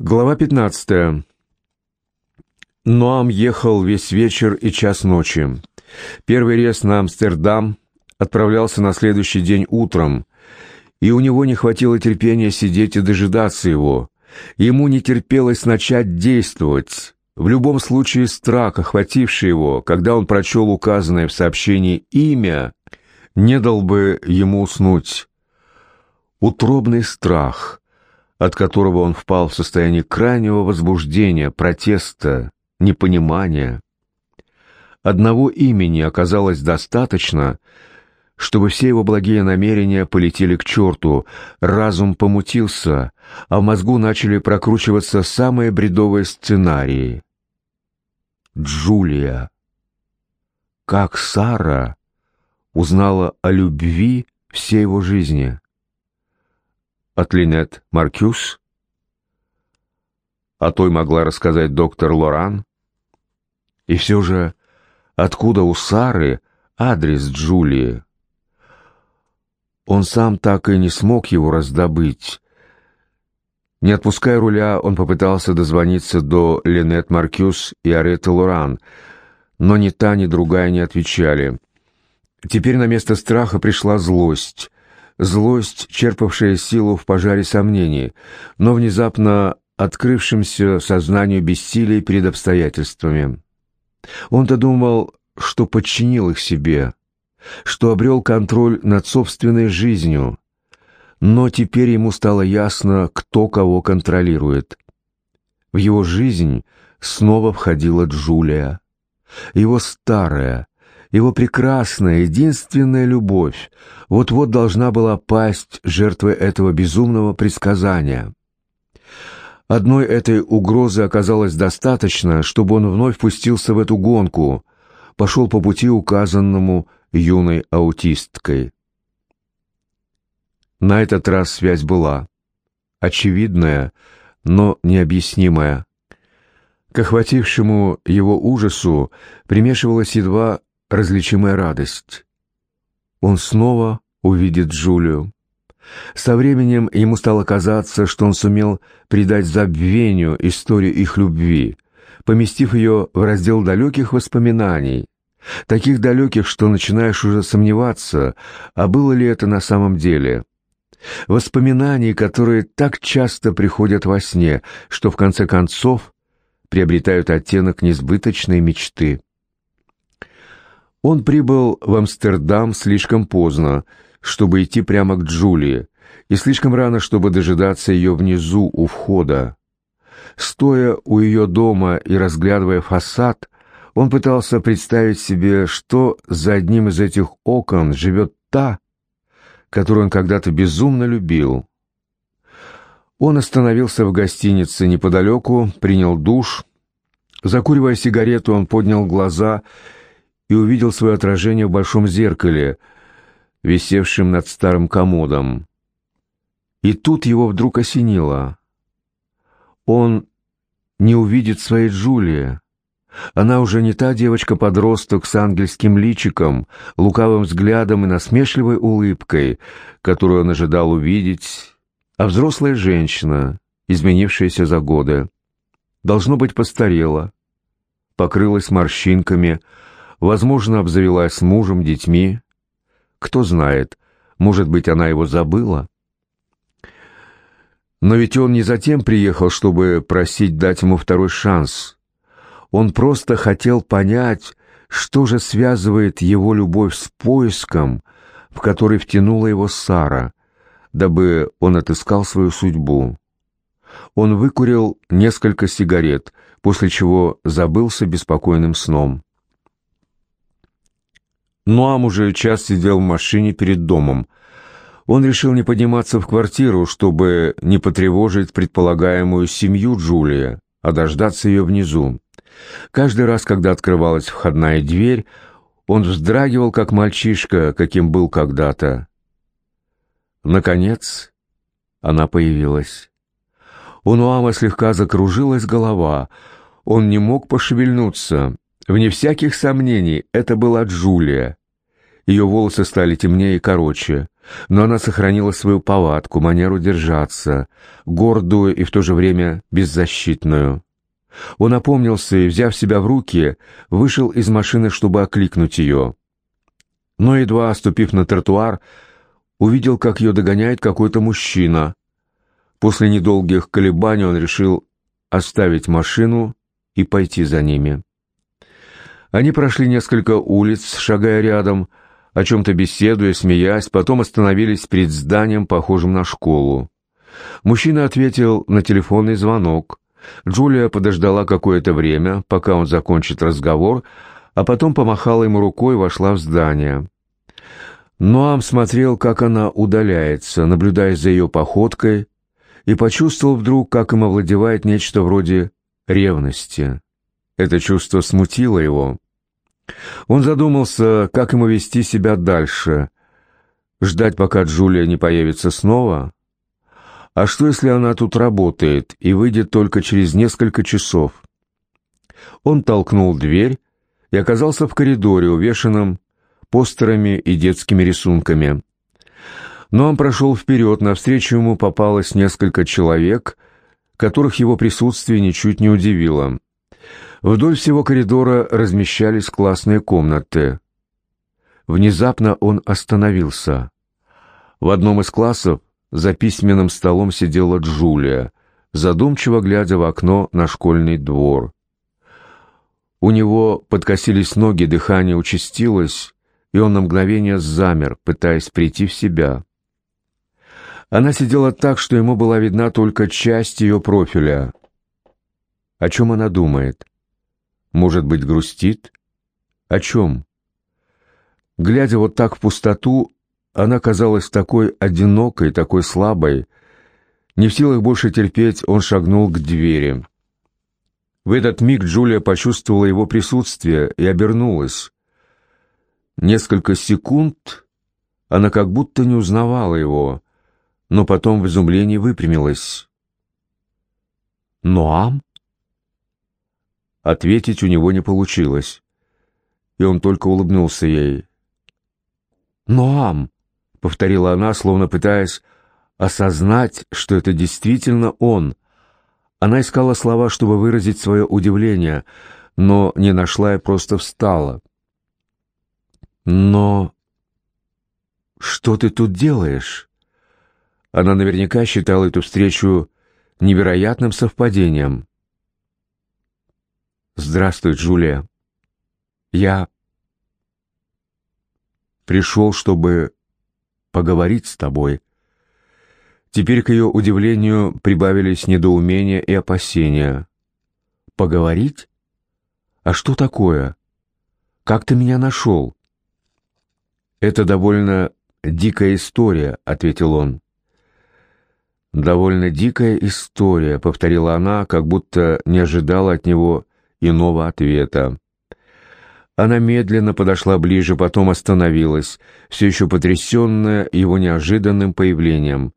Глава 15. Ноам ехал весь вечер и час ночи. Первый рейс на Амстердам отправлялся на следующий день утром, и у него не хватило терпения сидеть и дожидаться его. Ему не терпелось начать действовать. В любом случае страх, охвативший его, когда он прочел указанное в сообщении имя, не дал бы ему уснуть. Утробный страх — от которого он впал в состояние крайнего возбуждения, протеста, непонимания. Одного имени оказалось достаточно, чтобы все его благие намерения полетели к черту, разум помутился, а в мозгу начали прокручиваться самые бредовые сценарии. Джулия. Как Сара узнала о любви всей его жизни от Линет Маркюс? О той могла рассказать доктор Лоран. И все же, откуда у Сары адрес Джулии? Он сам так и не смог его раздобыть. Не отпуская руля, он попытался дозвониться до Линет Маркюс и Ареты Лоран, но ни та, ни другая не отвечали. Теперь на место страха пришла злость злость, черпавшая силу в пожаре сомнений, но внезапно открывшимся сознанию бессилия перед обстоятельствами. Он-то думал, что подчинил их себе, что обрел контроль над собственной жизнью, но теперь ему стало ясно, кто кого контролирует. В его жизнь снова входила Джулия, его старая, его прекрасная, единственная любовь вот-вот должна была пасть жертвой этого безумного предсказания. Одной этой угрозы оказалось достаточно, чтобы он вновь пустился в эту гонку, пошел по пути, указанному юной аутисткой. На этот раз связь была. Очевидная, но необъяснимая. К охватившему его ужасу примешивалась едва различимая радость. Он снова увидит Джулию. Со временем ему стало казаться, что он сумел придать забвению историю их любви, поместив ее в раздел далеких воспоминаний, таких далеких, что начинаешь уже сомневаться, а было ли это на самом деле. Воспоминаний, которые так часто приходят во сне, что в конце концов приобретают оттенок несбыточной мечты. Он прибыл в Амстердам слишком поздно, чтобы идти прямо к Джулии, и слишком рано, чтобы дожидаться ее внизу у входа. Стоя у ее дома и разглядывая фасад, он пытался представить себе, что за одним из этих окон живет та, которую он когда-то безумно любил. Он остановился в гостинице неподалеку, принял душ. Закуривая сигарету, он поднял глаза и увидел свое отражение в большом зеркале, висевшем над старым комодом. И тут его вдруг осенило. Он не увидит своей Джулии. Она уже не та девочка-подросток с ангельским личиком, лукавым взглядом и насмешливой улыбкой, которую он ожидал увидеть, а взрослая женщина, изменившаяся за годы. Должно быть, постарела, покрылась морщинками, Возможно, обзавелась мужем, детьми. Кто знает, может быть, она его забыла. Но ведь он не затем приехал, чтобы просить дать ему второй шанс. Он просто хотел понять, что же связывает его любовь с поиском, в который втянула его Сара, дабы он отыскал свою судьбу. Он выкурил несколько сигарет, после чего забылся беспокойным сном. Нуам уже час сидел в машине перед домом. Он решил не подниматься в квартиру, чтобы не потревожить предполагаемую семью Джулия, а дождаться ее внизу. Каждый раз, когда открывалась входная дверь, он вздрагивал, как мальчишка, каким был когда-то. Наконец, она появилась. У Нуама слегка закружилась голова. Он не мог пошевельнуться. Вне всяких сомнений, это была Джулия. Ее волосы стали темнее и короче, но она сохранила свою повадку, манеру держаться, гордую и в то же время беззащитную. Он опомнился и, взяв себя в руки, вышел из машины, чтобы окликнуть ее. Но, едва оступив на тротуар, увидел, как ее догоняет какой-то мужчина. После недолгих колебаний он решил оставить машину и пойти за ними. Они прошли несколько улиц, шагая рядом, о чем-то беседуя, смеясь, потом остановились перед зданием, похожим на школу. Мужчина ответил на телефонный звонок. Джулия подождала какое-то время, пока он закончит разговор, а потом помахала ему рукой и вошла в здание. Ноам смотрел, как она удаляется, наблюдая за ее походкой, и почувствовал вдруг, как им овладевает нечто вроде ревности. Это чувство смутило его. Он задумался, как ему вести себя дальше. Ждать, пока Джулия не появится снова? А что, если она тут работает и выйдет только через несколько часов? Он толкнул дверь и оказался в коридоре, увешанном постерами и детскими рисунками. Но он прошел вперед, навстречу ему попалось несколько человек, которых его присутствие ничуть не удивило. Вдоль всего коридора размещались классные комнаты. Внезапно он остановился. В одном из классов за письменным столом сидела Джулия, задумчиво глядя в окно на школьный двор. У него подкосились ноги, дыхание участилось, и он на мгновение замер, пытаясь прийти в себя. Она сидела так, что ему была видна только часть ее профиля. О чем она думает? Может быть, грустит? О чем? Глядя вот так в пустоту, она казалась такой одинокой, такой слабой. Не в силах больше терпеть, он шагнул к двери. В этот миг Джулия почувствовала его присутствие и обернулась. Несколько секунд она как будто не узнавала его, но потом в изумлении выпрямилась. «Ноам?» Ответить у него не получилось, и он только улыбнулся ей. «Ноам!» — повторила она, словно пытаясь осознать, что это действительно он. Она искала слова, чтобы выразить свое удивление, но не нашла и просто встала. «Но что ты тут делаешь?» Она наверняка считала эту встречу невероятным совпадением. «Здравствуй, Джулия. Я пришел, чтобы поговорить с тобой». Теперь к ее удивлению прибавились недоумение и опасения. «Поговорить? А что такое? Как ты меня нашел?» «Это довольно дикая история», — ответил он. «Довольно дикая история», — повторила она, как будто не ожидала от него иного ответа. Она медленно подошла ближе, потом остановилась, все еще потрясенная его неожиданным появлением.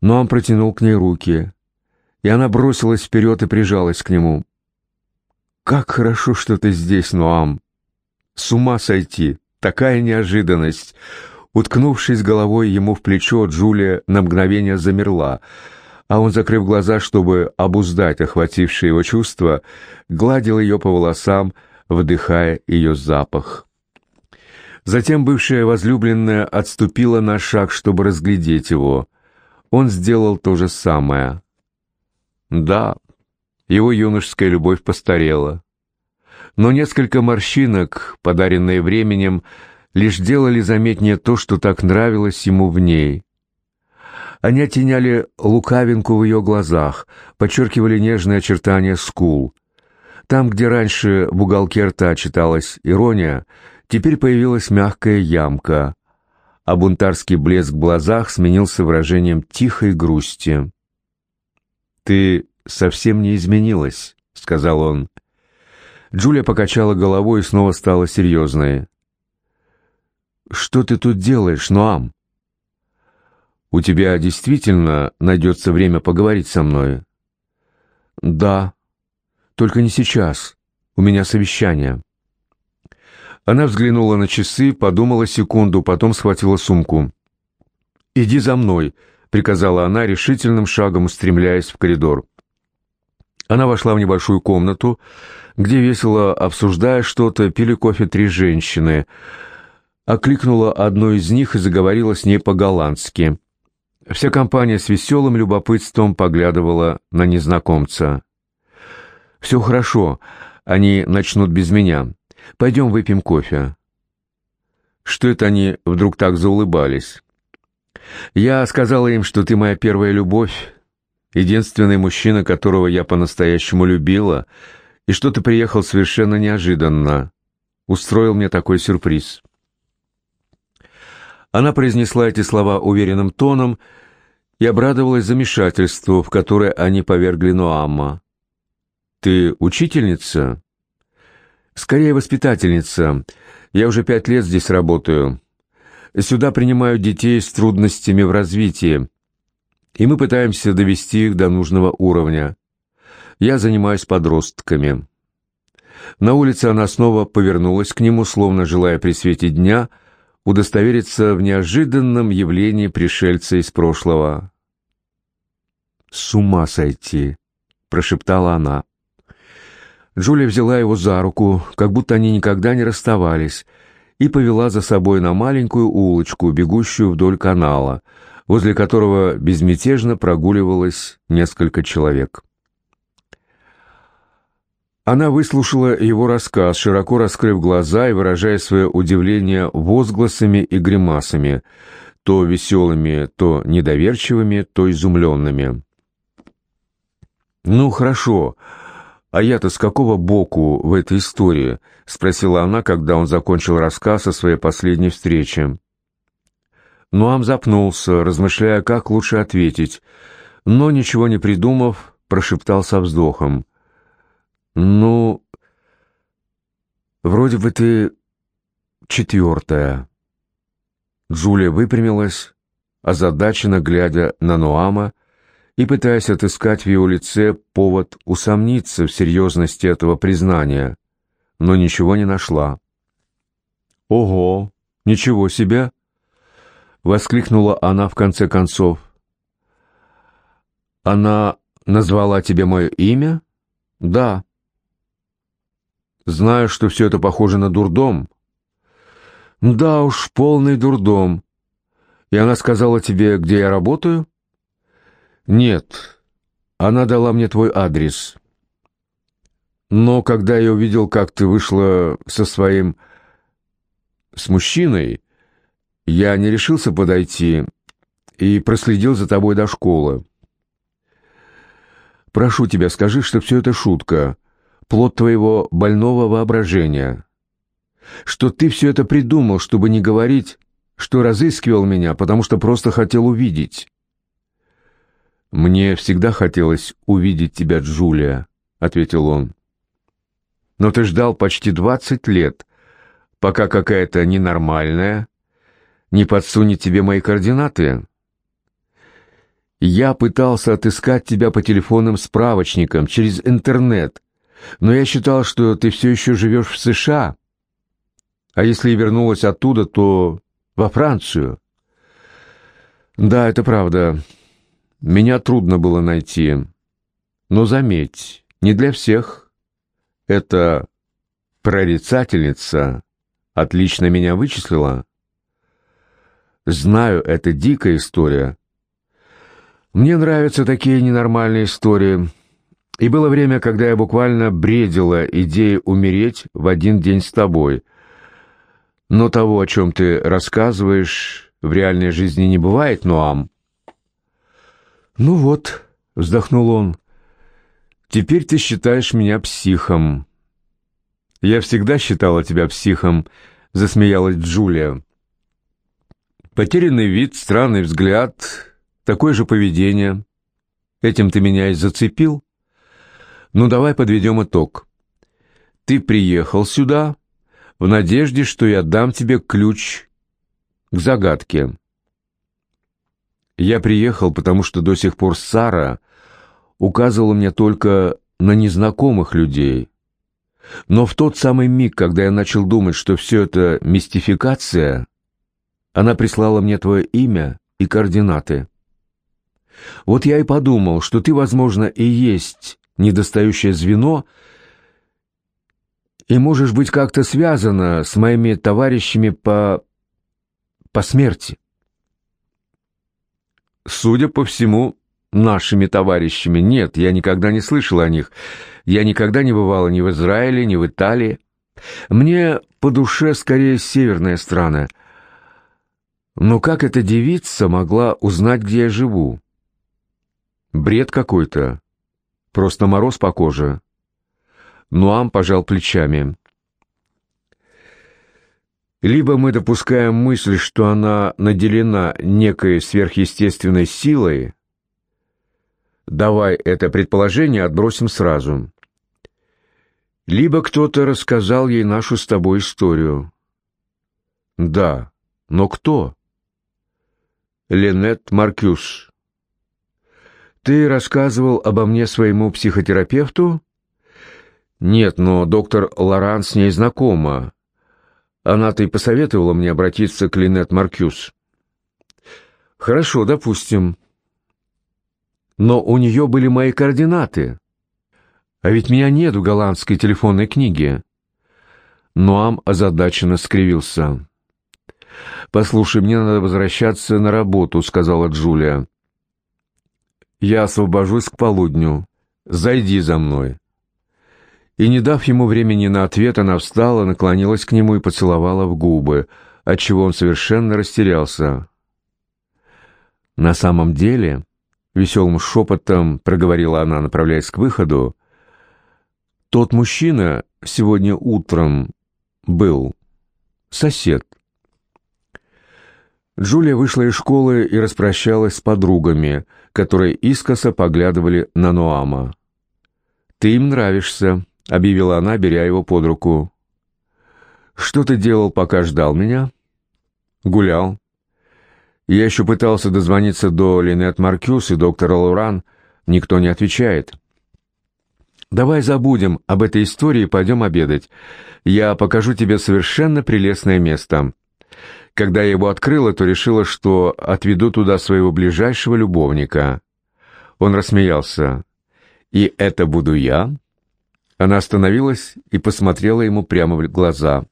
Но он протянул к ней руки, и она бросилась вперед и прижалась к нему. «Как хорошо, что ты здесь, Ноам! С ума сойти! Такая неожиданность!» Уткнувшись головой ему в плечо, Джулия на мгновение замерла, а он, закрыв глаза, чтобы обуздать охватившее его чувство, гладил ее по волосам, вдыхая ее запах. Затем бывшая возлюбленная отступила на шаг, чтобы разглядеть его. Он сделал то же самое. Да, его юношеская любовь постарела. Но несколько морщинок, подаренные временем, лишь делали заметнее то, что так нравилось ему в ней. Они оттеняли лукавинку в ее глазах, подчеркивали нежные очертания скул. Там, где раньше в уголке рта читалась ирония, теперь появилась мягкая ямка, а бунтарский блеск в глазах сменился выражением тихой грусти. «Ты совсем не изменилась», — сказал он. Джулия покачала головой и снова стала серьезной. «Что ты тут делаешь, Ноам?» «У тебя действительно найдется время поговорить со мной?» «Да, только не сейчас. У меня совещание». Она взглянула на часы, подумала секунду, потом схватила сумку. «Иди за мной», — приказала она решительным шагом, устремляясь в коридор. Она вошла в небольшую комнату, где весело обсуждая что-то, пили кофе три женщины. Окликнула одну из них и заговорила с ней по-голландски. Вся компания с веселым любопытством поглядывала на незнакомца. «Все хорошо, они начнут без меня. Пойдем выпьем кофе». Что это они вдруг так заулыбались? «Я сказала им, что ты моя первая любовь, единственный мужчина, которого я по-настоящему любила, и что ты приехал совершенно неожиданно. Устроил мне такой сюрприз». Она произнесла эти слова уверенным тоном и обрадовалась замешательству, в которое они повергли Ноамма. «Ты учительница?» «Скорее воспитательница. Я уже пять лет здесь работаю. Сюда принимают детей с трудностями в развитии, и мы пытаемся довести их до нужного уровня. Я занимаюсь подростками». На улице она снова повернулась к нему, словно желая при свете дня – удостовериться в неожиданном явлении пришельца из прошлого. «С ума сойти!» — прошептала она. Джулия взяла его за руку, как будто они никогда не расставались, и повела за собой на маленькую улочку, бегущую вдоль канала, возле которого безмятежно прогуливалось несколько человек. Она выслушала его рассказ, широко раскрыв глаза и выражая свое удивление возгласами и гримасами, то веселыми, то недоверчивыми, то изумленными. «Ну, хорошо. А я-то с какого боку в этой истории?» — спросила она, когда он закончил рассказ о своей последней встрече. Нуам запнулся, размышляя, как лучше ответить, но, ничего не придумав, прошептал со вздохом. «Ну, вроде бы ты четвертая». Джулия выпрямилась, озадаченно глядя на Нуама и пытаясь отыскать в его лице повод усомниться в серьезности этого признания, но ничего не нашла. «Ого! Ничего себе!» — воскликнула она в конце концов. «Она назвала тебе мое имя?» «Да». Знаю, что все это похоже на дурдом. Да уж, полный дурдом. И она сказала тебе, где я работаю? Нет. Она дала мне твой адрес. Но когда я увидел, как ты вышла со своим... с мужчиной, я не решился подойти и проследил за тобой до школы. Прошу тебя, скажи, что все это шутка плод твоего больного воображения. Что ты все это придумал, чтобы не говорить, что разыскивал меня, потому что просто хотел увидеть. «Мне всегда хотелось увидеть тебя, Джулия», — ответил он. «Но ты ждал почти двадцать лет, пока какая-то ненормальная не подсунет тебе мои координаты. Я пытался отыскать тебя по телефонным справочникам, через интернет, но я считал, что ты все еще живешь в США. А если и вернулась оттуда, то во Францию. Да, это правда. Меня трудно было найти. Но заметь, не для всех. Эта прорицательница отлично меня вычислила. Знаю, это дикая история. Мне нравятся такие ненормальные истории. И было время, когда я буквально бредила идеей умереть в один день с тобой. Но того, о чем ты рассказываешь, в реальной жизни не бывает, Ноам. «Ну вот», — вздохнул он, — «теперь ты считаешь меня психом». «Я всегда считала тебя психом», — засмеялась Джулия. «Потерянный вид, странный взгляд, такое же поведение. Этим ты меня и зацепил?» Ну, давай подведем итог. Ты приехал сюда в надежде, что я дам тебе ключ к загадке. Я приехал, потому что до сих пор Сара указывала мне только на незнакомых людей. Но в тот самый миг, когда я начал думать, что все это мистификация, она прислала мне твое имя и координаты. Вот я и подумал, что ты, возможно, и есть недостающее звено, и можешь быть как-то связана с моими товарищами по... по смерти. Судя по всему, нашими товарищами. Нет, я никогда не слышал о них. Я никогда не бывала ни в Израиле, ни в Италии. Мне по душе скорее северная страна. Но как эта девица могла узнать, где я живу? Бред какой-то. Просто мороз по коже. Нуам пожал плечами. Либо мы допускаем мысль, что она наделена некой сверхъестественной силой, давай это предположение отбросим сразу. Либо кто-то рассказал ей нашу с тобой историю. Да, но кто? Ленет Маркюс. Ты рассказывал обо мне своему психотерапевту? Нет, но доктор Лоран с ней знакома. Она-то и посоветовала мне обратиться к Линет Маркюс. Хорошо, допустим. Но у нее были мои координаты. А ведь меня нет в голландской телефонной книге. Ноам озадаченно скривился. «Послушай, мне надо возвращаться на работу», — сказала Джулия. «Я освобожусь к полудню. Зайди за мной». И, не дав ему времени на ответ, она встала, наклонилась к нему и поцеловала в губы, отчего он совершенно растерялся. «На самом деле», — веселым шепотом проговорила она, направляясь к выходу, «тот мужчина сегодня утром был сосед». Джулия вышла из школы и распрощалась с подругами, которые искоса поглядывали на Ноама. «Ты им нравишься», — объявила она, беря его под руку. «Что ты делал, пока ждал меня?» «Гулял. Я еще пытался дозвониться до Линет Маркюс и доктора Луран. Никто не отвечает». «Давай забудем об этой истории и пойдем обедать. Я покажу тебе совершенно прелестное место». Когда я его открыла, то решила, что отведу туда своего ближайшего любовника. Он рассмеялся. «И это буду я?» Она остановилась и посмотрела ему прямо в глаза.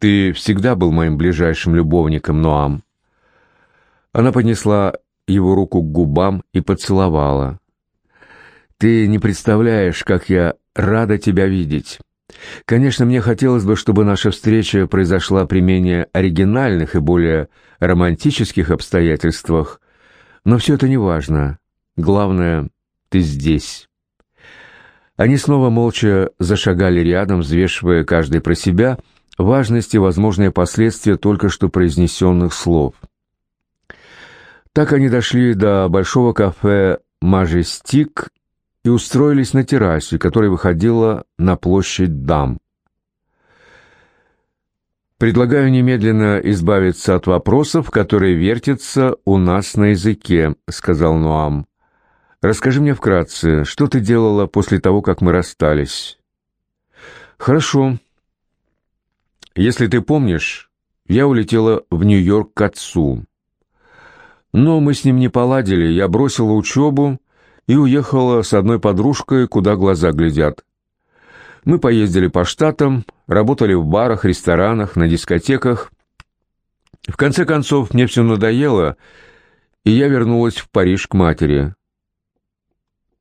«Ты всегда был моим ближайшим любовником, Ноам». Она поднесла его руку к губам и поцеловала. «Ты не представляешь, как я рада тебя видеть. Конечно, мне хотелось бы, чтобы наша встреча произошла при менее оригинальных и более романтических обстоятельствах, но все это не важно. Главное, ты здесь». Они снова молча зашагали рядом, взвешивая каждый про себя важность и возможные последствия только что произнесенных слов. Так они дошли до большого кафе «Мажестик» и устроились на террасе, которая выходила на площадь Дам. «Предлагаю немедленно избавиться от вопросов, которые вертятся у нас на языке», — сказал Нуам. Расскажи мне вкратце, что ты делала после того, как мы расстались?» «Хорошо. Если ты помнишь, я улетела в Нью-Йорк к отцу. Но мы с ним не поладили, я бросила учебу и уехала с одной подружкой, куда глаза глядят. Мы поездили по штатам, работали в барах, ресторанах, на дискотеках. В конце концов, мне все надоело, и я вернулась в Париж к матери.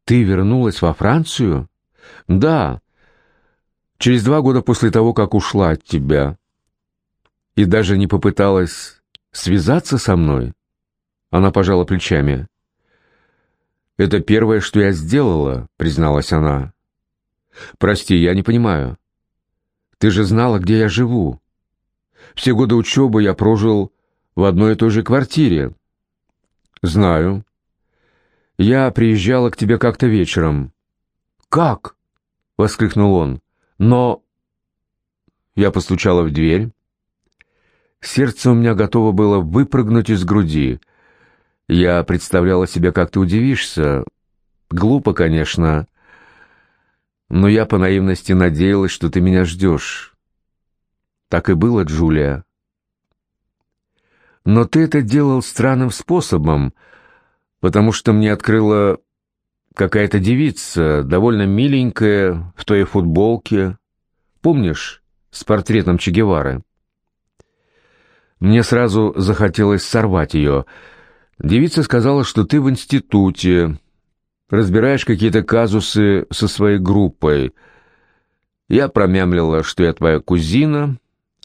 Ты вернулась во Францию? Да. Через два года после того, как ушла от тебя. И даже не попыталась связаться со мной? Она пожала плечами. «Это первое, что я сделала», — призналась она. «Прости, я не понимаю. Ты же знала, где я живу. Все годы учебы я прожил в одной и той же квартире». «Знаю. Я приезжала к тебе как-то вечером». «Как?» — воскликнул он. «Но...» Я постучала в дверь. Сердце у меня готово было выпрыгнуть из груди. Я представляла себе, как ты удивишься. Глупо, конечно. но я по наивности надеялась, что ты меня ждешь. Так и было, Джулия. Но ты это делал странным способом, потому что мне открыла какая-то девица, довольно миленькая, в твоей футболке. Помнишь, с портретом Че Гевары? Мне сразу захотелось сорвать ее. Девица сказала, что ты в институте, разбираешь какие-то казусы со своей группой. Я промямлила, что я твоя кузина.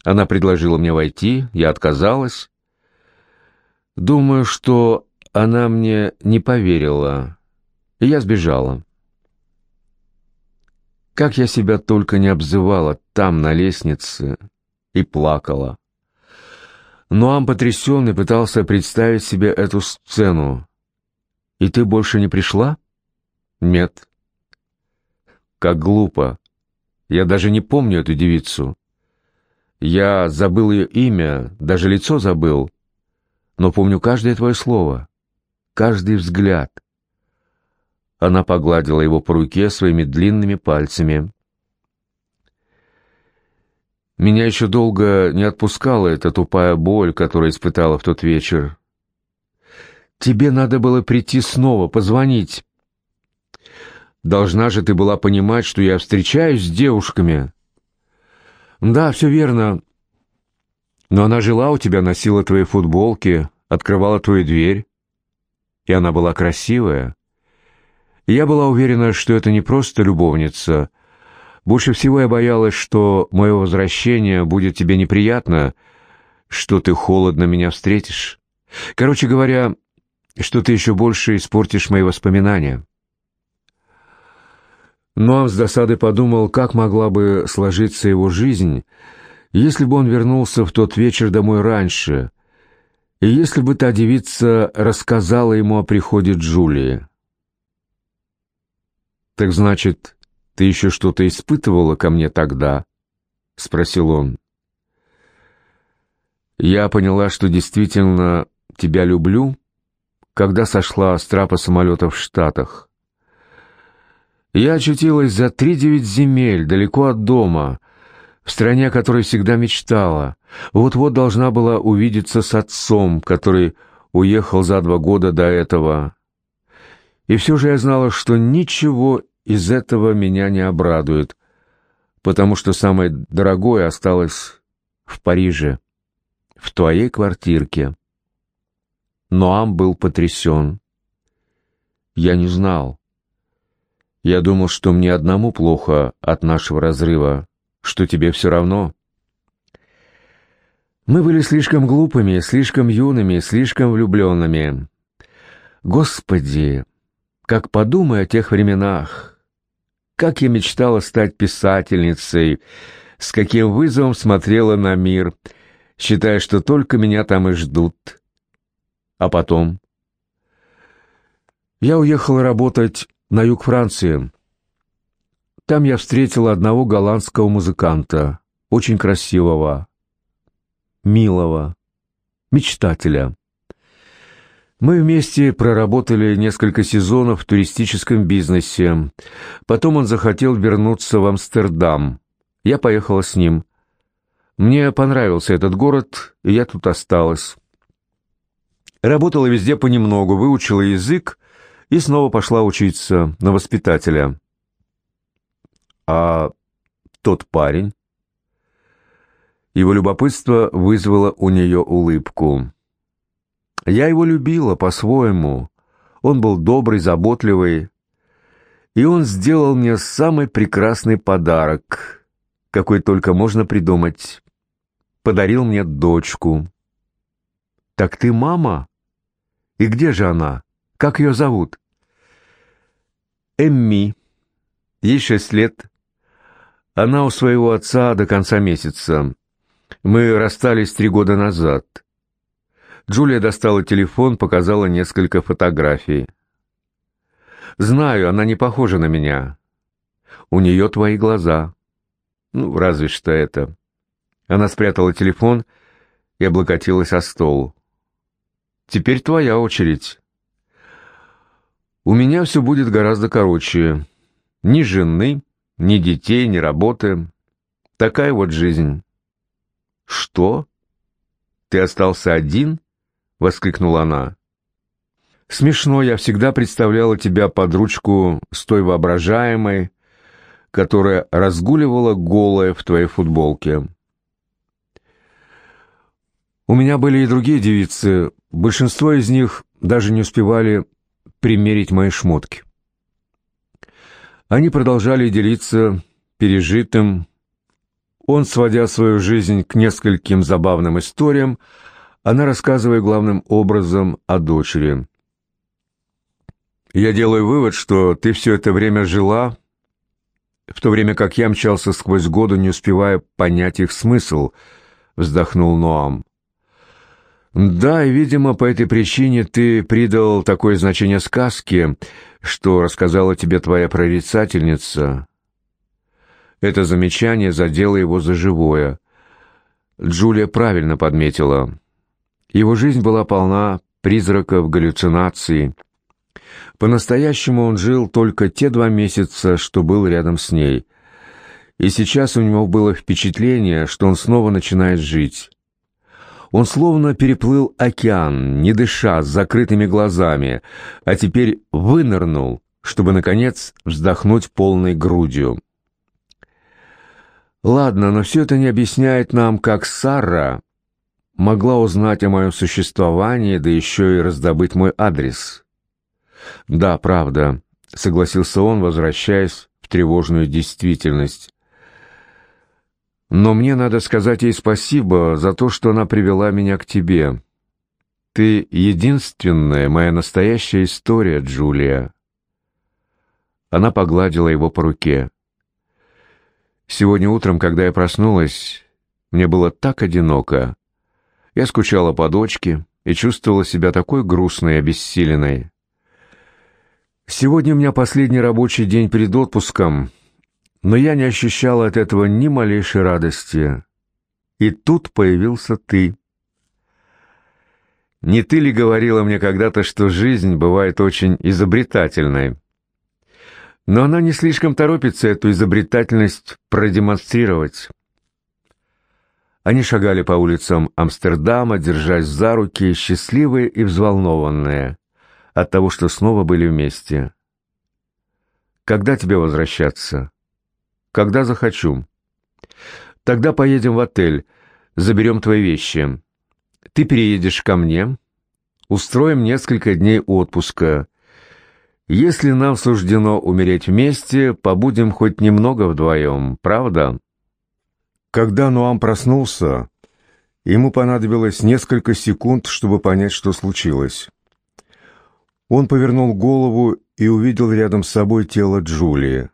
Она предложила мне войти, я отказалась. Думаю, что она мне не поверила, и я сбежала. Как я себя только не обзывала там, на лестнице, и плакала. Ноам потрясенный пытался представить себе эту сцену. «И ты больше не пришла?» «Нет». «Как глупо. Я даже не помню эту девицу. Я забыл ее имя, даже лицо забыл но помню каждое твое слово, каждый взгляд. Она погладила его по руке своими длинными пальцами. Меня еще долго не отпускала эта тупая боль, которую испытала в тот вечер. Тебе надо было прийти снова, позвонить. Должна же ты была понимать, что я встречаюсь с девушками. Да, все верно, но она жила у тебя, носила твои футболки, открывала твою дверь, и она была красивая. Я была уверена, что это не просто любовница. Больше всего я боялась, что мое возвращение будет тебе неприятно, что ты холодно меня встретишь. Короче говоря, что ты еще больше испортишь мои воспоминания. Он с досадой подумал, как могла бы сложиться его жизнь, если бы он вернулся в тот вечер домой раньше, и если бы та девица рассказала ему о приходе Джулии. «Так значит, ты еще что-то испытывала ко мне тогда?» — спросил он. «Я поняла, что действительно тебя люблю, когда сошла с трапа самолета в Штатах. Я очутилась за три-девять земель, далеко от дома, в стране, о которой всегда мечтала. Вот-вот должна была увидеться с отцом, который уехал за два года до этого. И все же я знала, что ничего из этого меня не обрадует, потому что самое дорогое осталось в Париже, в твоей квартирке. Ноам был потрясен. Я не знал. Я думал, что мне одному плохо от нашего разрыва, что тебе все равно. Мы были слишком глупыми, слишком юными, слишком влюбленными. Господи, как подумай о тех временах! Как я мечтала стать писательницей, с каким вызовом смотрела на мир, считая, что только меня там и ждут. А потом... Я уехала работать на юг Франции, там я встретила одного голландского музыканта, очень красивого, милого, мечтателя. Мы вместе проработали несколько сезонов в туристическом бизнесе. Потом он захотел вернуться в Амстердам. Я поехала с ним. Мне понравился этот город, и я тут осталась. Работала везде понемногу, выучила язык и снова пошла учиться на воспитателя. А тот парень? Его любопытство вызвало у нее улыбку. Я его любила по-своему. Он был добрый, заботливый, и он сделал мне самый прекрасный подарок, какой только можно придумать. Подарил мне дочку. «Так ты мама? И где же она? Как ее зовут?» «Эмми. Ей шесть лет. Она у своего отца до конца месяца. Мы расстались три года назад. Джулия достала телефон, показала несколько фотографий. Знаю, она не похожа на меня. У нее твои глаза. Ну, разве что это. Она спрятала телефон и облокотилась о стол. Теперь твоя очередь. У меня все будет гораздо короче. Ни жены, Ни детей, ни работы. Такая вот жизнь. Что? Ты остался один? Воскликнула она. Смешно, я всегда представляла тебя под ручку с той воображаемой, которая разгуливала голая в твоей футболке. У меня были и другие девицы, большинство из них даже не успевали примерить мои шмотки. Они продолжали делиться пережитым, он сводя свою жизнь к нескольким забавным историям, она рассказывая главным образом о дочери. «Я делаю вывод, что ты все это время жила, в то время как я мчался сквозь годы, не успевая понять их смысл», — вздохнул Ноам. «Да, и, видимо, по этой причине ты придал такое значение сказке, что рассказала тебе твоя прорицательница». Это замечание задело его за живое. Джулия правильно подметила. Его жизнь была полна призраков, галлюцинаций. По-настоящему он жил только те два месяца, что был рядом с ней. И сейчас у него было впечатление, что он снова начинает жить. Он словно переплыл океан, не дыша, с закрытыми глазами, а теперь вынырнул, чтобы, наконец, вздохнуть полной грудью. Ладно, но все это не объясняет нам, как Сара могла узнать о моем существовании, да еще и раздобыть мой адрес. Да, правда, согласился он, возвращаясь в тревожную действительность. Но мне надо сказать ей спасибо за то, что она привела меня к тебе. Ты единственная моя настоящая история, Джулия. Она погладила его по руке. Сегодня утром, когда я проснулась, мне было так одиноко. Я скучала по дочке и чувствовала себя такой грустной и обессиленной. Сегодня у меня последний рабочий день перед отпуском, но я не ощущала от этого ни малейшей радости. И тут появился ты. Не ты ли говорила мне когда-то, что жизнь бывает очень изобретательной? Но она не слишком торопится эту изобретательность продемонстрировать. Они шагали по улицам Амстердама, держась за руки, счастливые и взволнованные от того, что снова были вместе. «Когда тебе возвращаться?» Когда захочу. Тогда поедем в отель, заберем твои вещи. Ты переедешь ко мне, устроим несколько дней отпуска. Если нам суждено умереть вместе, побудем хоть немного вдвоем, правда?» Когда Нуам проснулся, ему понадобилось несколько секунд, чтобы понять, что случилось. Он повернул голову и увидел рядом с собой тело Джулии.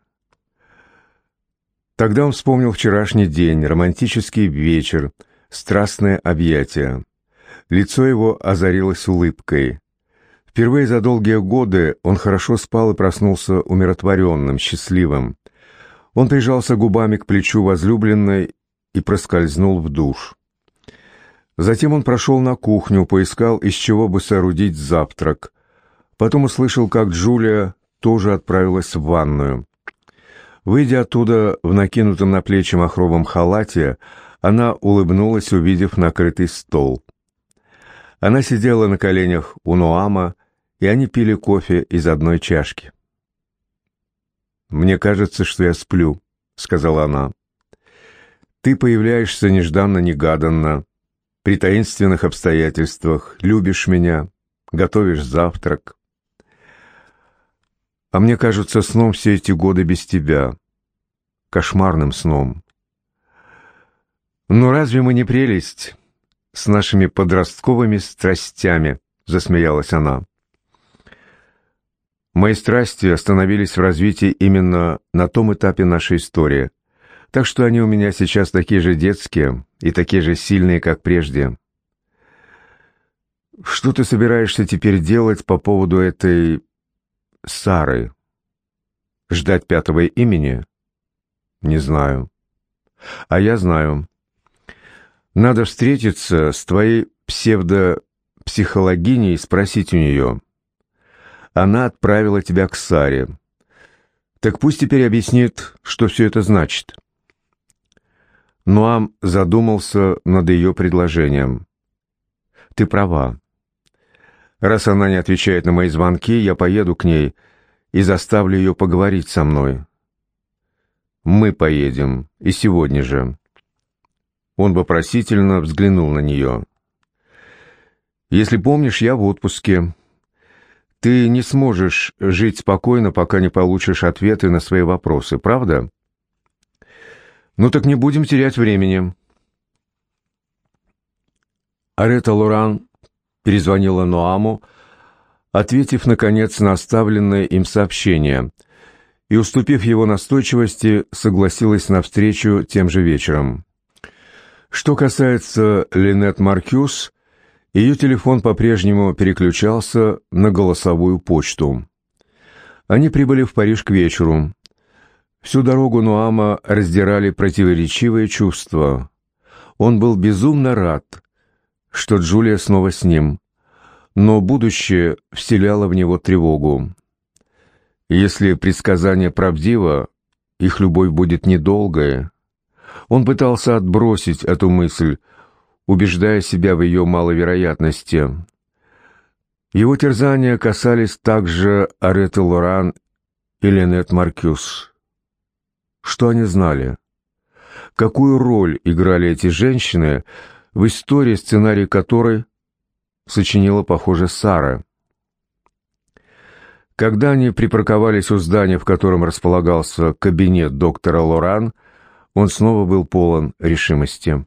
Тогда он вспомнил вчерашний день, романтический вечер, страстное объятие. Лицо его озарилось улыбкой. Впервые за долгие годы он хорошо спал и проснулся умиротворенным, счастливым. Он прижался губами к плечу возлюбленной и проскользнул в душ. Затем он прошел на кухню, поискал, из чего бы соорудить завтрак. Потом услышал, как Джулия тоже отправилась в ванную. Выйдя оттуда в накинутом на плечи махровом халате, она улыбнулась, увидев накрытый стол. Она сидела на коленях у Нуама, и они пили кофе из одной чашки. «Мне кажется, что я сплю», — сказала она. «Ты появляешься нежданно-негаданно, при таинственных обстоятельствах, любишь меня, готовишь завтрак. А мне кажется сном все эти годы без тебя. Кошмарным сном. «Ну разве мы не прелесть с нашими подростковыми страстями?» — засмеялась она. «Мои страсти остановились в развитии именно на том этапе нашей истории, так что они у меня сейчас такие же детские и такие же сильные, как прежде». «Что ты собираешься теперь делать по поводу этой Сары. Ждать пятого имени? Не знаю. А я знаю. Надо встретиться с твоей псевдопсихологиней и спросить у нее. Она отправила тебя к Саре. Так пусть теперь объяснит, что все это значит. Нуам задумался над ее предложением. «Ты права. Раз она не отвечает на мои звонки, я поеду к ней и заставлю ее поговорить со мной. Мы поедем, и сегодня же». Он вопросительно взглянул на нее. «Если помнишь, я в отпуске. Ты не сможешь жить спокойно, пока не получишь ответы на свои вопросы, правда?» «Ну так не будем терять времени». Арета Лоран перезвонила Ноаму, ответив, наконец, на оставленное им сообщение, и, уступив его настойчивости, согласилась на встречу тем же вечером. Что касается Линет Маркюс, ее телефон по-прежнему переключался на голосовую почту. Они прибыли в Париж к вечеру. Всю дорогу Нуама раздирали противоречивые чувства. Он был безумно рад, что Джулия снова с ним, но будущее вселяло в него тревогу. Если предсказание правдиво, их любовь будет недолгая. Он пытался отбросить эту мысль, убеждая себя в ее маловероятности. Его терзания касались также Ареты Лоран и Ленет Маркюс. Что они знали? Какую роль играли эти женщины в истории, сценарий которой сочинила, похоже, Сара? Когда они припарковались у здания, в котором располагался кабинет доктора Лоран, он снова был полон решимости.